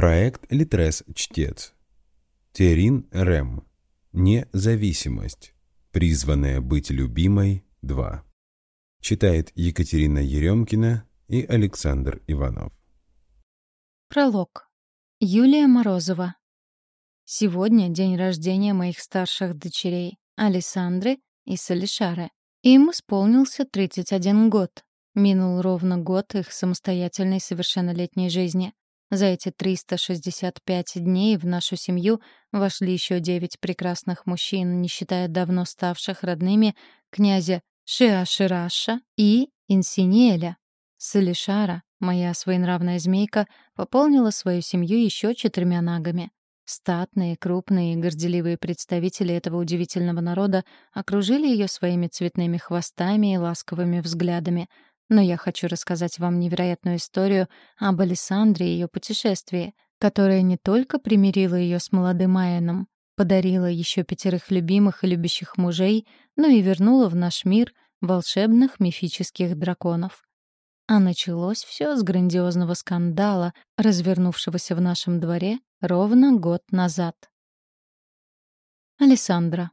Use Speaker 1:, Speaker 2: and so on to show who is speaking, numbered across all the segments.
Speaker 1: Проект Литрес Чтец. Терин Рэм. Независимость. Призванная быть любимой 2. Читает Екатерина Еремкина и Александр Иванов.
Speaker 2: Пролог. Юлия Морозова. Сегодня день рождения моих старших дочерей, Александры и Салишары. Им исполнился 31 год. Минул ровно год их самостоятельной совершеннолетней жизни. За эти 365 дней в нашу семью вошли еще девять прекрасных мужчин, не считая давно ставших родными князя Шиашираша и Инсинеля. Салишара, моя своенравная змейка, пополнила свою семью еще четырьмя нагами. Статные, крупные и горделивые представители этого удивительного народа окружили ее своими цветными хвостами и ласковыми взглядами. Но я хочу рассказать вам невероятную историю об Александре и ее путешествии, которое не только примирило ее с молодым Айеном, подарило еще пятерых любимых и любящих мужей, но и вернуло в наш мир волшебных мифических драконов. А началось все с грандиозного скандала, развернувшегося в нашем дворе ровно год назад. Александра.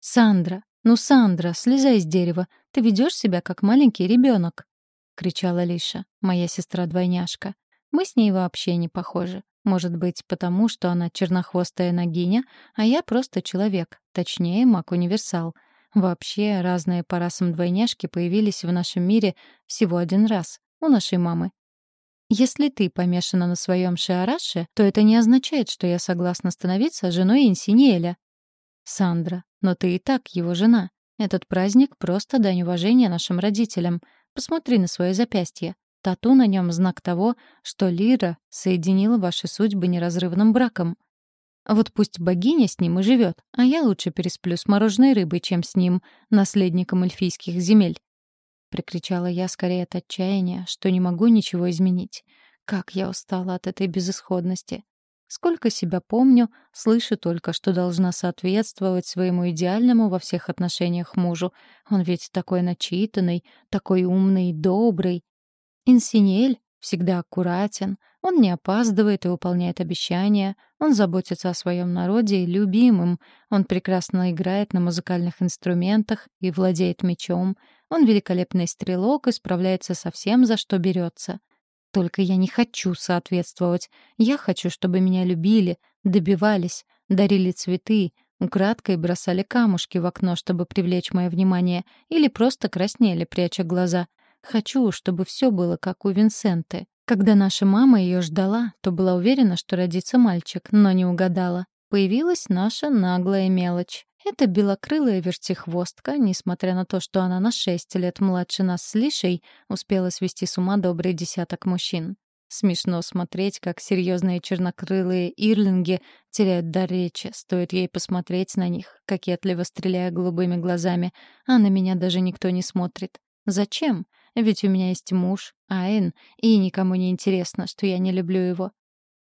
Speaker 2: «Сандра! Ну, Сандра, слезай с дерева! Ты ведешь себя как маленький ребенок!» — кричала Лиша, моя сестра-двойняшка. Мы с ней вообще не похожи. Может быть, потому что она чернохвостая ногиня, а я просто человек, точнее, маг-универсал — Вообще, разные по расам двойняшки появились в нашем мире всего один раз, у нашей мамы. Если ты помешана на своем Шиараше, то это не означает, что я согласна становиться женой Инсиниэля. Сандра, но ты и так его жена. Этот праздник — просто дань уважения нашим родителям. Посмотри на свое запястье. Тату на нем знак того, что Лира соединила ваши судьбы неразрывным браком. Вот пусть богиня с ним и живет, а я лучше пересплю с мороженой рыбой, чем с ним, наследником эльфийских земель. Прикричала я скорее от отчаяния, что не могу ничего изменить. Как я устала от этой безысходности. Сколько себя помню, слышу только, что должна соответствовать своему идеальному во всех отношениях мужу. Он ведь такой начитанный, такой умный и добрый. Инсинель всегда аккуратен, он не опаздывает и выполняет обещания, он заботится о своем народе и любимым, он прекрасно играет на музыкальных инструментах и владеет мечом, он великолепный стрелок и справляется со всем, за что берется. Только я не хочу соответствовать. Я хочу, чтобы меня любили, добивались, дарили цветы, украдкой бросали камушки в окно, чтобы привлечь мое внимание, или просто краснели, пряча глаза. Хочу, чтобы все было как у Винсенты. Когда наша мама ее ждала, то была уверена, что родится мальчик, но не угадала. Появилась наша наглая мелочь. Эта белокрылая вертихвостка, несмотря на то, что она на шесть лет младше нас с Лишей, успела свести с ума добрый десяток мужчин. Смешно смотреть, как серьезные чернокрылые ирлинги теряют дар речи, стоит ей посмотреть на них, кокетливо стреляя голубыми глазами, а на меня даже никто не смотрит. Зачем? Ведь у меня есть муж, Айн, и никому не интересно, что я не люблю его.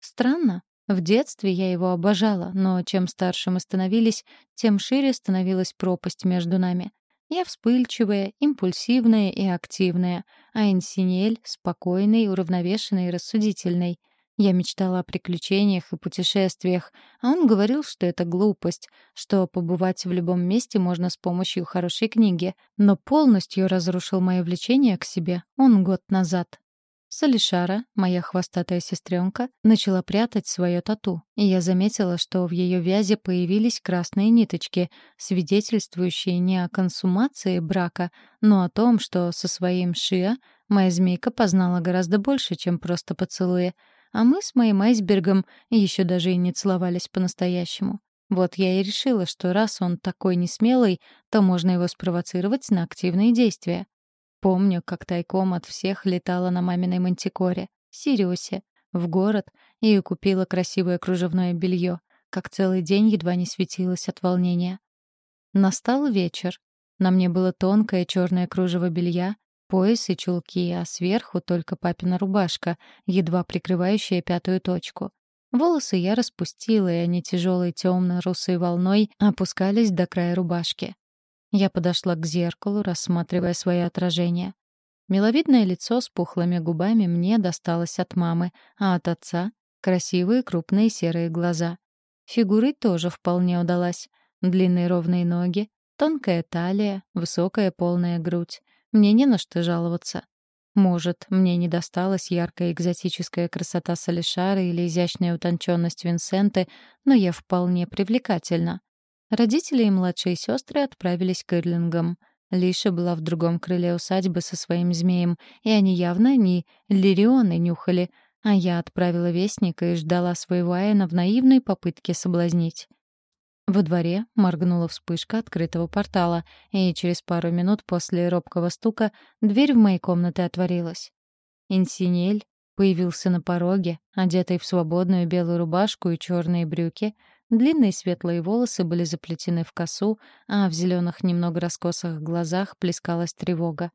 Speaker 2: Странно. В детстве я его обожала, но чем старше мы становились, тем шире становилась пропасть между нами. Я вспыльчивая, импульсивная и активная, а Инсинель — спокойный, уравновешенный и рассудительный. Я мечтала о приключениях и путешествиях, а он говорил, что это глупость, что побывать в любом месте можно с помощью хорошей книги, но полностью разрушил мое влечение к себе он год назад. Салишара, моя хвостатая сестренка, начала прятать свое тату, и я заметила, что в ее вязи появились красные ниточки, свидетельствующие не о консумации брака, но о том, что со своим Шиа моя змейка познала гораздо больше, чем просто поцелуи — а мы с моим айсбергом еще даже и не целовались по-настоящему. Вот я и решила, что раз он такой несмелый, то можно его спровоцировать на активные действия. Помню, как тайком от всех летала на маминой мантикоре, Сириусе, в город и купила красивое кружевное белье, как целый день едва не светилась от волнения. Настал вечер. На мне было тонкое черное кружево белья, пояс и чулки, а сверху только папина рубашка, едва прикрывающая пятую точку. Волосы я распустила, и они тяжелой темно-русой волной опускались до края рубашки. Я подошла к зеркалу, рассматривая свое отражение. Миловидное лицо с пухлыми губами мне досталось от мамы, а от отца красивые крупные серые глаза. Фигурой тоже вполне удалась. Длинные ровные ноги, тонкая талия, высокая полная грудь. Мне не на что жаловаться. Может, мне не досталась яркая экзотическая красота Салишара или изящная утонченность Винсенты, но я вполне привлекательна. Родители и младшие сестры отправились к Ирлингам. Лиша была в другом крыле усадьбы со своим змеем, и они явно не лирионы нюхали, а я отправила вестника и ждала своего Айна в наивной попытке соблазнить. Во дворе моргнула вспышка открытого портала, и через пару минут после робкого стука дверь в моей комнаты отворилась. Инсинель появился на пороге, одетый в свободную белую рубашку и черные брюки, Длинные светлые волосы были заплетены в косу, а в зеленых немного раскосых глазах плескалась тревога.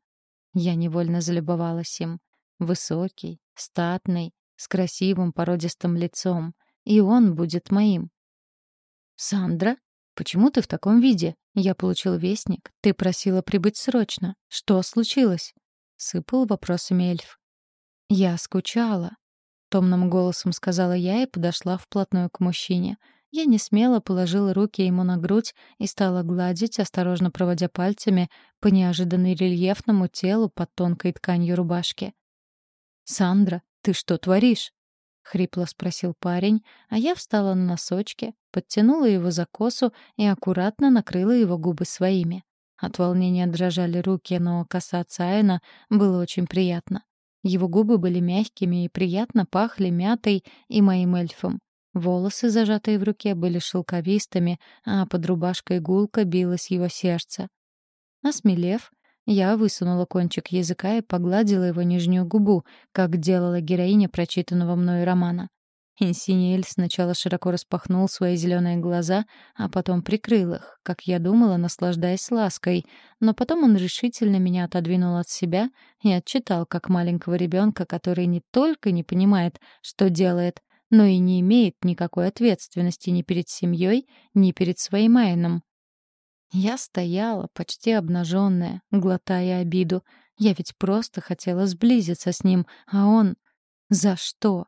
Speaker 2: Я невольно залюбовалась им. Высокий, статный, с красивым породистым лицом. И он будет моим. «Сандра, почему ты в таком виде? Я получил вестник. Ты просила прибыть срочно. Что случилось?» — сыпал вопросами эльф. «Я скучала», — томным голосом сказала я и подошла вплотную к мужчине — я не смело положила руки ему на грудь и стала гладить, осторожно проводя пальцами по неожиданно рельефному телу под тонкой тканью рубашки. «Сандра, ты что творишь?» — хрипло спросил парень, а я встала на носочки, подтянула его за косу и аккуратно накрыла его губы своими. От волнения дрожали руки, но касаться Айна было очень приятно. Его губы были мягкими и приятно пахли мятой и моим эльфом. Волосы, зажатые в руке, были шелковистыми, а под рубашкой гулко билось его сердце. Осмелев, я высунула кончик языка и погладила его нижнюю губу, как делала героиня прочитанного мною романа. Инсиниэль сначала широко распахнул свои зеленые глаза, а потом прикрыл их, как я думала, наслаждаясь лаской. Но потом он решительно меня отодвинул от себя и отчитал, как маленького ребенка, который не только не понимает, что делает, но и не имеет никакой ответственности ни перед семьей, ни перед своим Айном. Я стояла, почти обнаженная, глотая обиду. Я ведь просто хотела сблизиться с ним, а он... За что?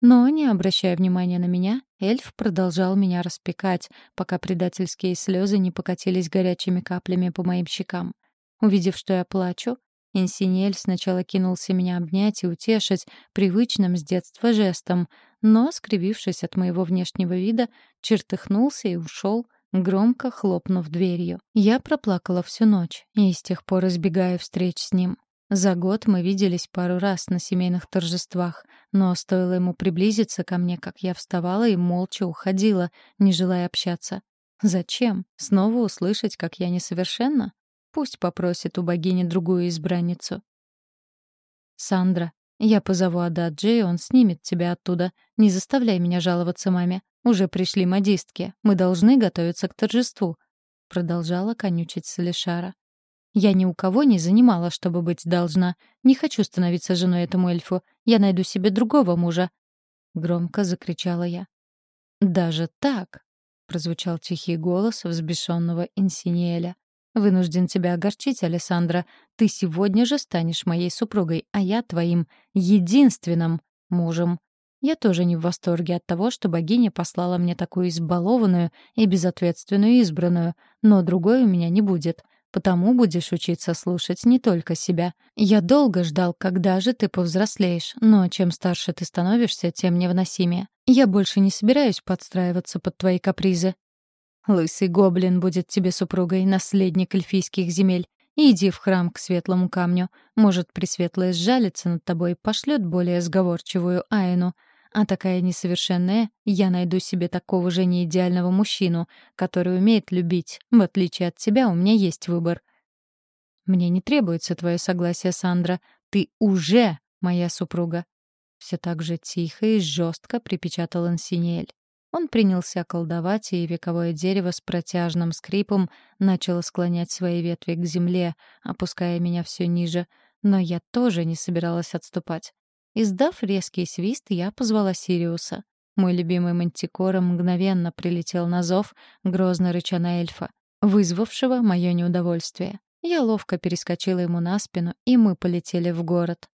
Speaker 2: Но, не обращая внимания на меня, эльф продолжал меня распекать, пока предательские слезы не покатились горячими каплями по моим щекам. Увидев, что я плачу, Инсинель сначала кинулся меня обнять и утешить привычным с детства жестом, но, скривившись от моего внешнего вида, чертыхнулся и ушел, громко хлопнув дверью. Я проплакала всю ночь и с тех пор избегаю встреч с ним. За год мы виделись пару раз на семейных торжествах, но стоило ему приблизиться ко мне, как я вставала и молча уходила, не желая общаться. Зачем? Снова услышать, как я несовершенна? Пусть попросит у богини другую избранницу. «Сандра, я позову Ададжи, и он снимет тебя оттуда. Не заставляй меня жаловаться маме. Уже пришли модистки. Мы должны готовиться к торжеству», — продолжала конючить Салишара. «Я ни у кого не занимала, чтобы быть должна. Не хочу становиться женой этому эльфу. Я найду себе другого мужа», — громко закричала я. «Даже так?» — прозвучал тихий голос взбешенного Инсиниэля. Вынужден тебя огорчить, Александра. Ты сегодня же станешь моей супругой, а я твоим единственным мужем. Я тоже не в восторге от того, что богиня послала мне такую избалованную и безответственную избранную, но другой у меня не будет. Потому будешь учиться слушать не только себя. Я долго ждал, когда же ты повзрослеешь, но чем старше ты становишься, тем невыносимее. Я больше не собираюсь подстраиваться под твои капризы. Лысый гоблин будет тебе супругой, наследник эльфийских земель. Иди в храм к светлому камню. Может, Пресветлая сжалится над тобой и пошлет более сговорчивую Айну. А такая несовершенная, я найду себе такого же неидеального мужчину, который умеет любить. В отличие от тебя, у меня есть выбор. Мне не требуется твое согласие, Сандра. Ты уже моя супруга. Все так же тихо и жестко припечатал Инсинель. Он принялся колдовать, и вековое дерево с протяжным скрипом начало склонять свои ветви к земле, опуская меня все ниже. Но я тоже не собиралась отступать. Издав резкий свист, я позвала Сириуса. Мой любимый мантикора мгновенно прилетел на зов, грозно рыча на эльфа, вызвавшего мое неудовольствие. Я ловко перескочила ему на спину, и мы полетели в город.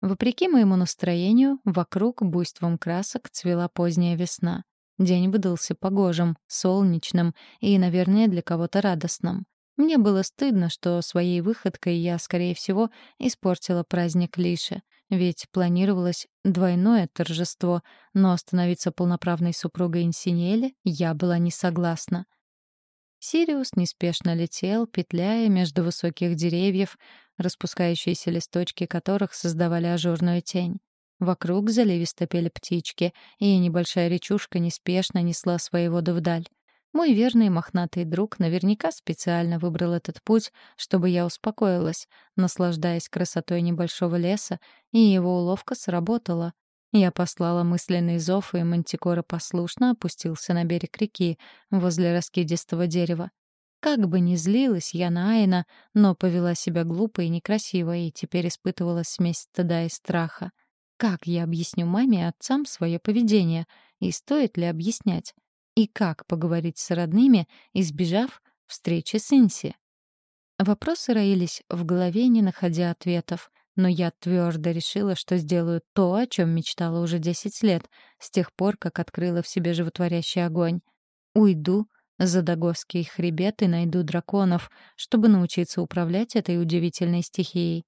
Speaker 2: Вопреки моему настроению, вокруг буйством красок цвела поздняя весна. День выдался погожим, солнечным и, наверное, для кого-то радостным. Мне было стыдно, что своей выходкой я, скорее всего, испортила праздник Лиши, ведь планировалось двойное торжество, но становиться полноправной супругой Инсинели я была не согласна. Сириус неспешно летел, петляя между высоких деревьев, распускающиеся листочки которых создавали ажурную тень. Вокруг заливисто пели птички, и небольшая речушка неспешно несла свои воды вдаль. Мой верный мохнатый друг наверняка специально выбрал этот путь, чтобы я успокоилась, наслаждаясь красотой небольшого леса, и его уловка сработала. Я послала мысленный зов, и Мантикора послушно опустился на берег реки, возле раскидистого дерева. Как бы ни злилась я на Айна, но повела себя глупо и некрасиво, и теперь испытывала смесь стыда и страха. Как я объясню маме и отцам свое поведение? И стоит ли объяснять? И как поговорить с родными, избежав встречи с Инси? Вопросы роились в голове, не находя ответов. Но я твердо решила, что сделаю то, о чем мечтала уже 10 лет, с тех пор, как открыла в себе животворящий огонь. Уйду за Дагосский хребет и найду драконов, чтобы научиться управлять этой удивительной стихией.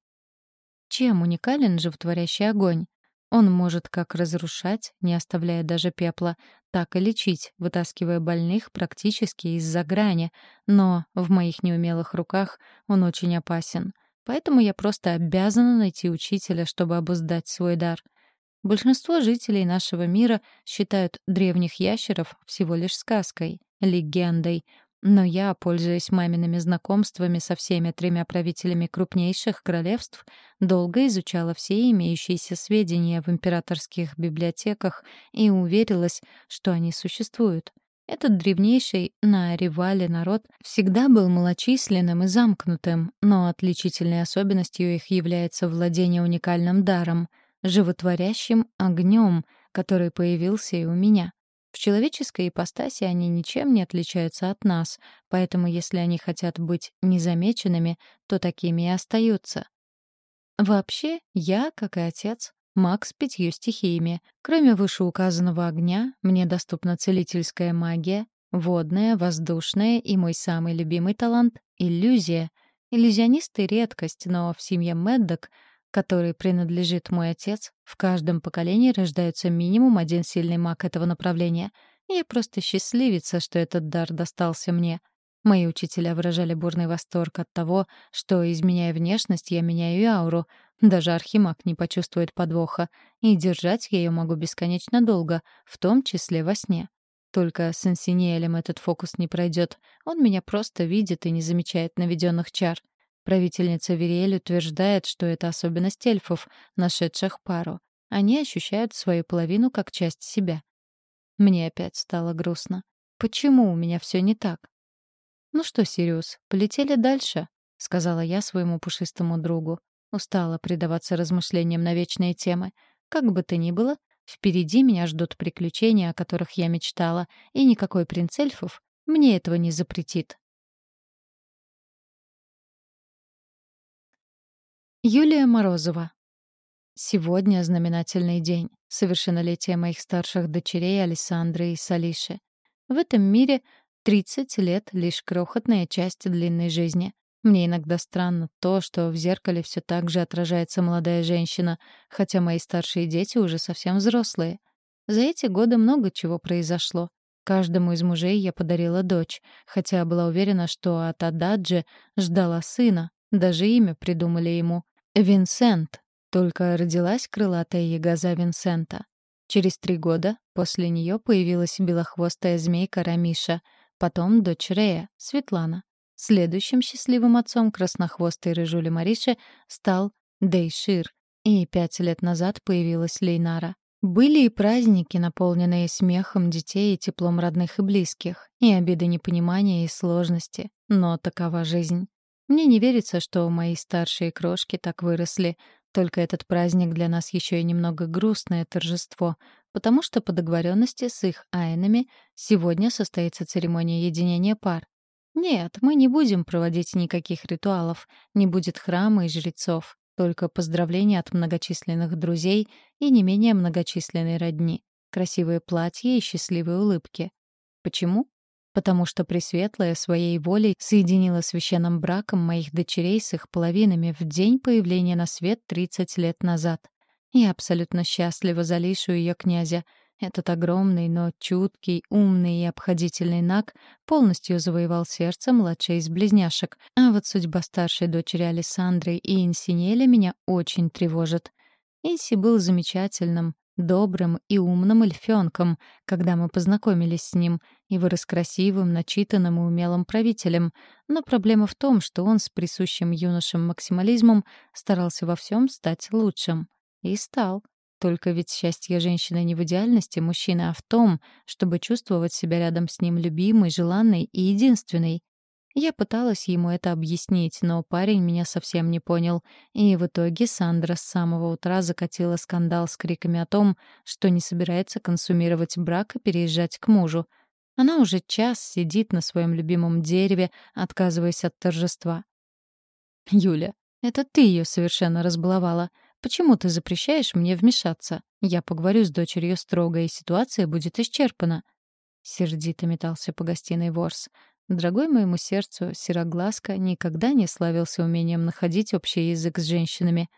Speaker 2: Чем уникален животворящий огонь? Он может как разрушать, не оставляя даже пепла, так и лечить, вытаскивая больных практически из-за грани, но в моих неумелых руках он очень опасен. Поэтому я просто обязана найти учителя, чтобы обуздать свой дар. Большинство жителей нашего мира считают древних ящеров всего лишь сказкой, легендой, но я, пользуясь мамиными знакомствами со всеми тремя правителями крупнейших королевств, долго изучала все имеющиеся сведения в императорских библиотеках и уверилась, что они существуют. Этот древнейший на Ревале народ всегда был малочисленным и замкнутым, но отличительной особенностью их является владение уникальным даром — животворящим огнем, который появился и у меня. В человеческой ипостаси они ничем не отличаются от нас, поэтому если они хотят быть незамеченными, то такими и остаются. Вообще, я, как и отец, маг с пятью стихиями. Кроме вышеуказанного огня, мне доступна целительская магия, водная, воздушная и мой самый любимый талант — иллюзия. Иллюзионисты — редкость, но в семье Меддок — которой принадлежит мой отец, в каждом поколении рождается минимум один сильный маг этого направления. Я просто счастливица, что этот дар достался мне. Мои учителя выражали бурный восторг от того, что, изменяя внешность, я меняю и ауру. Даже архимаг не почувствует подвоха, и держать я ее могу бесконечно долго, в том числе во сне. Только с Инсинеэлем этот фокус не пройдет. Он меня просто видит и не замечает наведенных чар. Правительница Вериэль утверждает, что это особенность эльфов, нашедших пару. Они ощущают свою половину как часть себя. Мне опять стало грустно. Почему у меня все не так? «Ну что, Сириус, полетели дальше», — сказала я своему пушистому другу. Устала предаваться размышлениям на вечные темы. Как бы то ни было, впереди меня ждут приключения, о которых я мечтала, и никакой принц эльфов мне этого не запретит. Юлия Морозова. Сегодня знаменательный день. Совершеннолетие моих старших дочерей Александры и Салиши. В этом мире 30 лет — лишь крохотная часть длинной жизни. Мне иногда странно то, что в зеркале все так же отражается молодая женщина, хотя мои старшие дети уже совсем взрослые. За эти годы много чего произошло. Каждому из мужей я подарила дочь, хотя была уверена, что от Ададжи ждала сына, даже имя придумали ему. Винсент. Только родилась крылатая ягоза Винсента. Через три года после нее появилась белохвостая змейка Рамиша, потом дочь Рея, Светлана. Следующим счастливым отцом краснохвостой рыжули Мариши стал Дейшир, и пять лет назад появилась Лейнара. Были и праздники, наполненные смехом детей и теплом родных и близких, и обиды непонимания и сложности, но такова жизнь. Мне не верится, что мои старшие крошки так выросли. Только этот праздник для нас еще и немного грустное торжество, потому что по договоренности с их айнами сегодня состоится церемония единения пар. Нет, мы не будем проводить никаких ритуалов, не будет храма и жрецов. только поздравления от многочисленных друзей и не менее многочисленной родни, красивые платья и счастливые улыбки. Почему? Потому что Пресветлая своей волей соединила священным браком моих дочерей с их половинами в день появления на свет 30 лет назад. Я абсолютно счастлива за Лишу и ее князя. Этот огромный, но чуткий, умный и обходительный Наг полностью завоевал сердце младшей из близняшек. А вот судьба старшей дочери Александры и Инсинеля меня очень тревожит. Инси был замечательным, добрым и умным эльфёнком, когда мы познакомились с ним, и вырос красивым, начитанным и умелым правителем. Но проблема в том, что он с присущим юношам максимализмом старался во всем стать лучшим. И стал. Только ведь счастье женщины не в идеальности мужчины, а в том, чтобы чувствовать себя рядом с ним любимой, желанной и единственной. Я пыталась ему это объяснить, но парень меня совсем не понял. И в итоге Сандра с самого утра закатила скандал с криками о том, что не собирается консумировать брак и переезжать к мужу. Она уже час сидит на своем любимом дереве, отказываясь от торжества. «Юля, это ты ее совершенно разбаловала. Почему ты запрещаешь мне вмешаться? Я поговорю с дочерью строго, и ситуация будет исчерпана». Сердито метался по гостиной Ворс. Дорогой моему сердцу, Сероглазка никогда не славился умением находить общий язык с женщинами.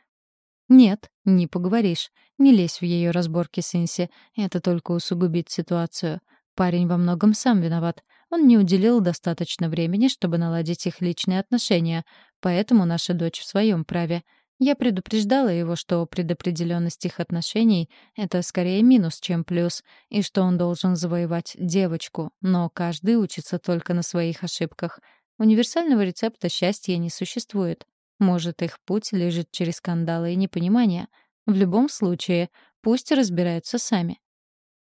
Speaker 2: «Нет, не поговоришь. Не лезь в ее разборки с Инси. Это только усугубит ситуацию. Парень во многом сам виноват. Он не уделил достаточно времени, чтобы наладить их личные отношения, поэтому наша дочь в своем праве. Я предупреждала его, что предопределенность их отношений — это скорее минус, чем плюс, и что он должен завоевать девочку, но каждый учится только на своих ошибках. Универсального рецепта счастья не существует. Может, их путь лежит через скандалы и непонимание. В любом случае, пусть разбираются сами.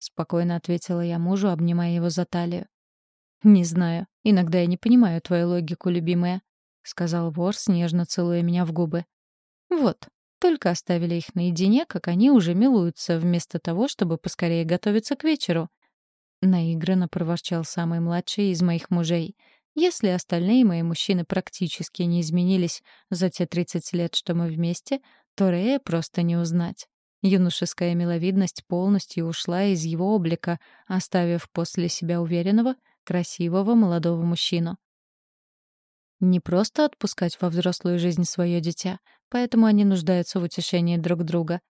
Speaker 2: Спокойно ответила я мужу, обнимая его за талию. «Не знаю. Иногда я не понимаю твою логику, любимая», — сказал Ворс, нежно целуя меня в губы. Вот, только оставили их наедине, как они уже милуются, вместо того, чтобы поскорее готовиться к вечеру. Наигранно проворчал самый младший из моих мужей. Если остальные мои мужчины практически не изменились за те 30 лет, что мы вместе, то Рея просто не узнать. Юношеская миловидность полностью ушла из его облика, оставив после себя уверенного, красивого молодого мужчину. Не просто отпускать во взрослую жизнь свое дитя, поэтому они нуждаются в утешении друг друга.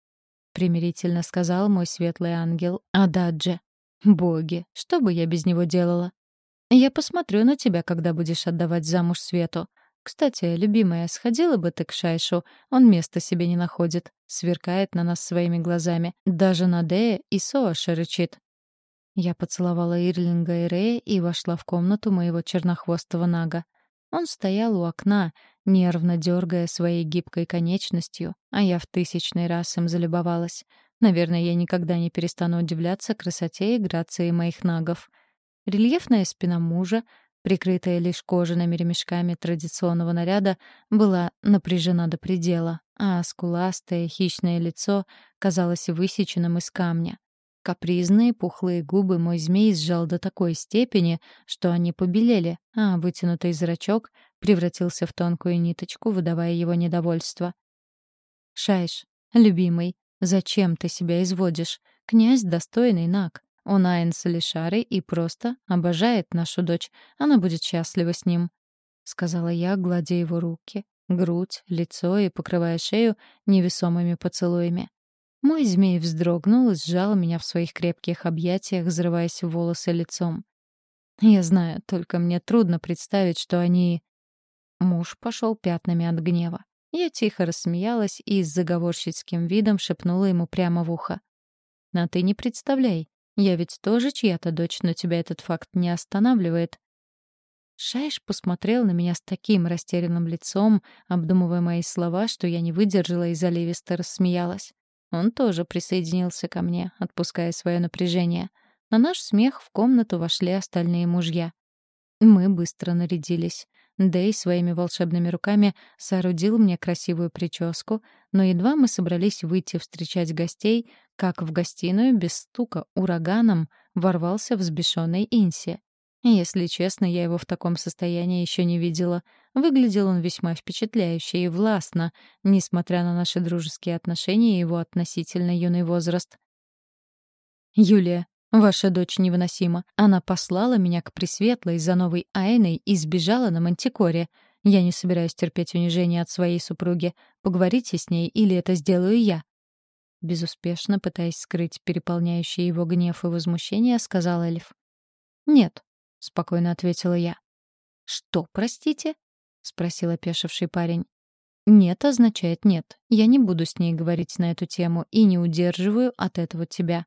Speaker 2: Примирительно сказал мой светлый ангел Ададже. «Боги, что бы я без него делала?» «Я посмотрю на тебя, когда будешь отдавать замуж Свету. Кстати, любимая, сходила бы ты к Шайшу, он места себе не находит, сверкает на нас своими глазами. Даже на Дея и Соаша рычит». Я поцеловала Ирлинга и Рея и вошла в комнату моего чернохвостого нага. Он стоял у окна, нервно дергая своей гибкой конечностью, а я в тысячный раз им залюбовалась. Наверное, я никогда не перестану удивляться красоте и грации моих нагов. Рельефная спина мужа, прикрытая лишь кожаными ремешками традиционного наряда, была напряжена до предела, а скуластое хищное лицо казалось высеченным из камня. Капризные пухлые губы мой змей сжал до такой степени, что они побелели, а вытянутый зрачок превратился в тонкую ниточку, выдавая его недовольство. «Шайш, любимый, зачем ты себя изводишь? Князь — достойный наг. Он Айн Салишары и просто обожает нашу дочь. Она будет счастлива с ним», — сказала я, гладя его руки, грудь, лицо и покрывая шею невесомыми поцелуями. Мой змей вздрогнул и сжал меня в своих крепких объятиях, взрываясь в волосы лицом. Я знаю, только мне трудно представить, что они... Муж пошел пятнами от гнева. Я тихо рассмеялась и с заговорщицким видом шепнула ему прямо в ухо. «А ты не представляй, я ведь тоже чья-то дочь, но тебя этот факт не останавливает». Шайш посмотрел на меня с таким растерянным лицом, обдумывая мои слова, что я не выдержала и заливисто рассмеялась. Он тоже присоединился ко мне, отпуская свое напряжение. На наш смех в комнату вошли остальные мужья. Мы быстро нарядились. Дэй своими волшебными руками соорудил мне красивую прическу, но едва мы собрались выйти встречать гостей, как в гостиную без стука ураганом ворвался взбешенный Инси. Если честно, я его в таком состоянии еще не видела. Выглядел он весьма впечатляюще и властно, несмотря на наши дружеские отношения и его относительно юный возраст. «Юлия, ваша дочь невыносима. Она послала меня к Пресветлой за новой Айной и сбежала на Мантикоре. Я не собираюсь терпеть унижение от своей супруги. Поговорите с ней, или это сделаю я». Безуспешно, пытаясь скрыть переполняющий его гнев и возмущение, сказал Эльф. «Нет», — спокойно ответила я. «Что, простите?» — спросил опешивший парень. «Нет» означает «нет». Я не буду с ней говорить на эту тему и не удерживаю от этого тебя.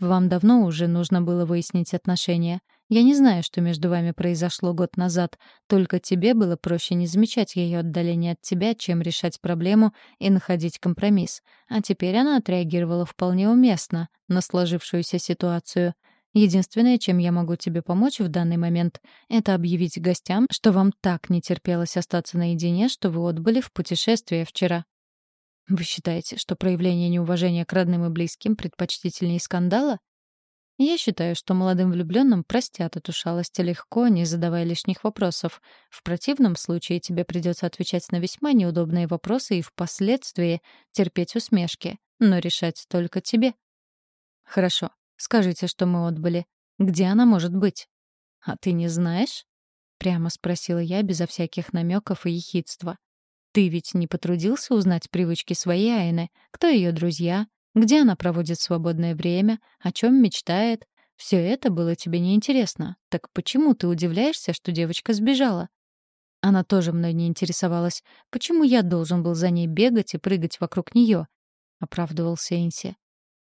Speaker 2: Вам давно уже нужно было выяснить отношения. Я не знаю, что между вами произошло год назад, только тебе было проще не замечать ее отдаление от тебя, чем решать проблему и находить компромисс. А теперь она отреагировала вполне уместно на сложившуюся ситуацию. Единственное, чем я могу тебе помочь в данный момент, это объявить гостям, что вам так не терпелось остаться наедине, что вы отбыли в путешествие вчера. Вы считаете, что проявление неуважения к родным и близким предпочтительнее скандала? Я считаю, что молодым влюбленным простят эту шалость легко, не задавая лишних вопросов. В противном случае тебе придется отвечать на весьма неудобные вопросы и впоследствии терпеть усмешки, но решать только тебе. Хорошо, скажите, что мы отбыли. Где она может быть? А ты не знаешь? Прямо спросила я безо всяких намеков и ехидства. Ты ведь не потрудился узнать привычки своей Айны, кто ее друзья, где она проводит свободное время, о чем мечтает. Все это было тебе неинтересно. Так почему ты удивляешься, что девочка сбежала? Она тоже мной не интересовалась. Почему я должен был за ней бегать и прыгать вокруг нее? Оправдывался Инси.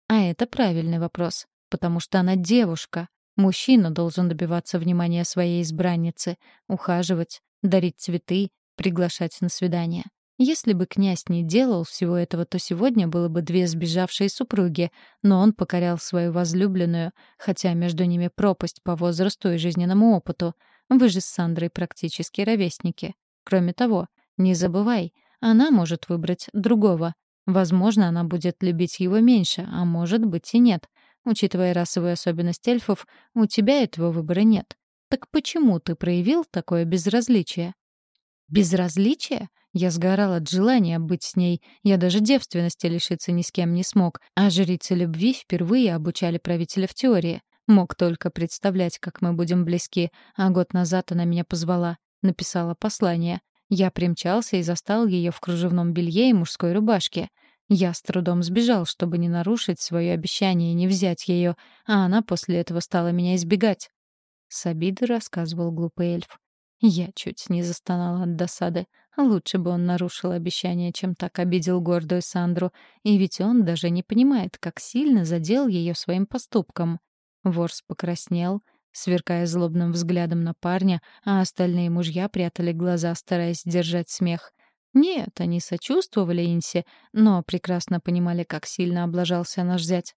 Speaker 2: А это правильный вопрос, потому что она девушка. Мужчина должен добиваться внимания своей избранницы, ухаживать, дарить цветы, приглашать на свидание. Если бы князь не делал всего этого, то сегодня было бы две сбежавшие супруги, но он покорял свою возлюбленную, хотя между ними пропасть по возрасту и жизненному опыту. Вы же с Сандрой практически ровесники. Кроме того, не забывай, она может выбрать другого. Возможно, она будет любить его меньше, а может быть и нет. Учитывая расовую особенность эльфов, у тебя этого выбора нет. Так почему ты проявил такое безразличие? Безразличие? Я сгорал от желания быть с ней. Я даже девственности лишиться ни с кем не смог. А жрицы любви впервые обучали правителя в теории. Мог только представлять, как мы будем близки. А год назад она меня позвала. Написала послание. Я примчался и застал ее в кружевном белье и мужской рубашке. Я с трудом сбежал, чтобы не нарушить свое обещание и не взять ее, а она после этого стала меня избегать. С обидой рассказывал глупый эльф. Я чуть не застонала от досады. Лучше бы он нарушил обещание, чем так обидел гордую Сандру. И ведь он даже не понимает, как сильно задел ее своим поступком. Ворс покраснел, сверкая злобным взглядом на парня, а остальные мужья прятали глаза, стараясь держать смех. Нет, они сочувствовали Инсе, но прекрасно понимали, как сильно облажался наш зять.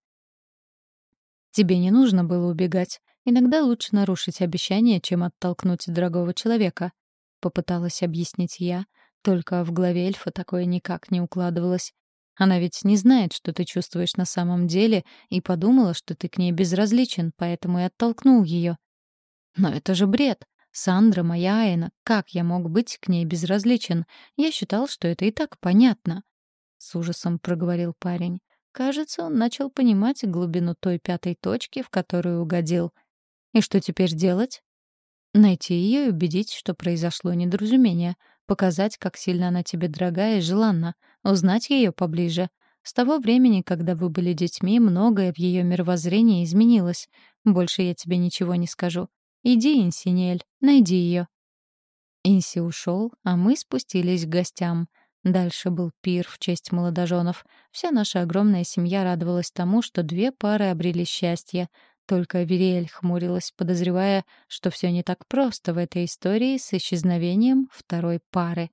Speaker 2: «Тебе не нужно было убегать. Иногда лучше нарушить обещание, чем оттолкнуть дорогого человека. Попыталась объяснить я, только в голове эльфа такое никак не укладывалось. Она ведь не знает, что ты чувствуешь на самом деле, и подумала, что ты к ней безразличен, поэтому и оттолкнул ее. Но это же бред. Сандра моя Айна, как я мог быть к ней безразличен? Я считал, что это и так понятно. С ужасом проговорил парень. Кажется, он начал понимать глубину той пятой точки, в которую угодил. И что теперь делать? Найти ее и убедить, что произошло недоразумение, показать, как сильно она тебе дорога и желанна, узнать ее поближе. С того времени, когда вы были детьми, многое в ее мировоззрении изменилось. Больше я тебе ничего не скажу. Иди, Инсинель, найди ее. Инси ушел, а мы спустились к гостям. Дальше был пир в честь молодоженов. Вся наша огромная семья радовалась тому, что две пары обрели счастье — только Вериэль хмурилась, подозревая, что все не так просто в этой истории с исчезновением второй пары.